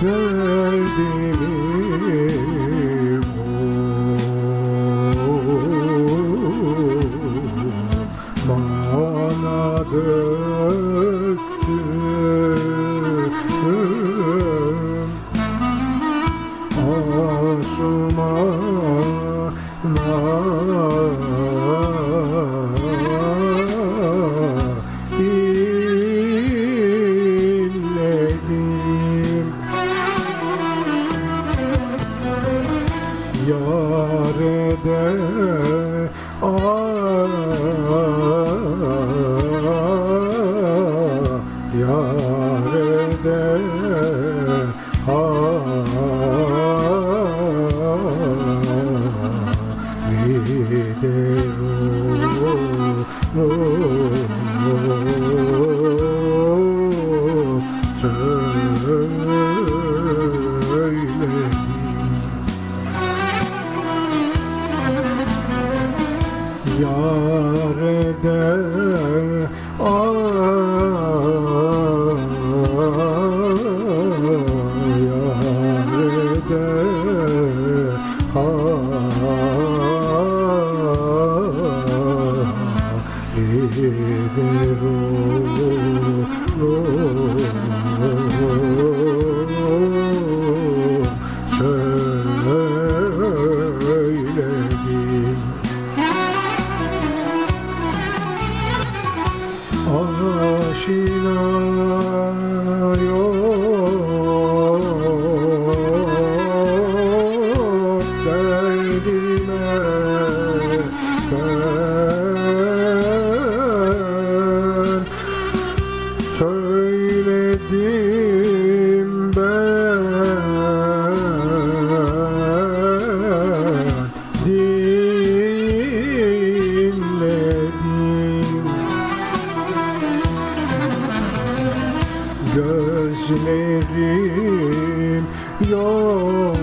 derdimi bu bana döktün Asumana Yarede ah Yarede ah Yarede Yarede Söyledim aşina yok derdime ben söyledim gözlerim yollarda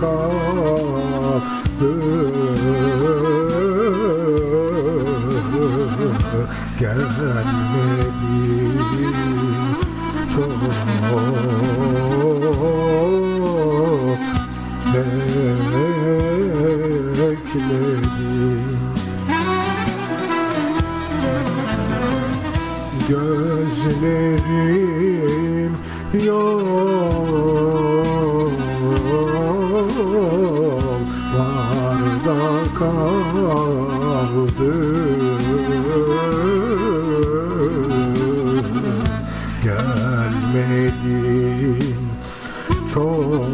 kaldı. Gelmedi. Çok bekledim gözlerim yollarda kaldı. Gelmedin çok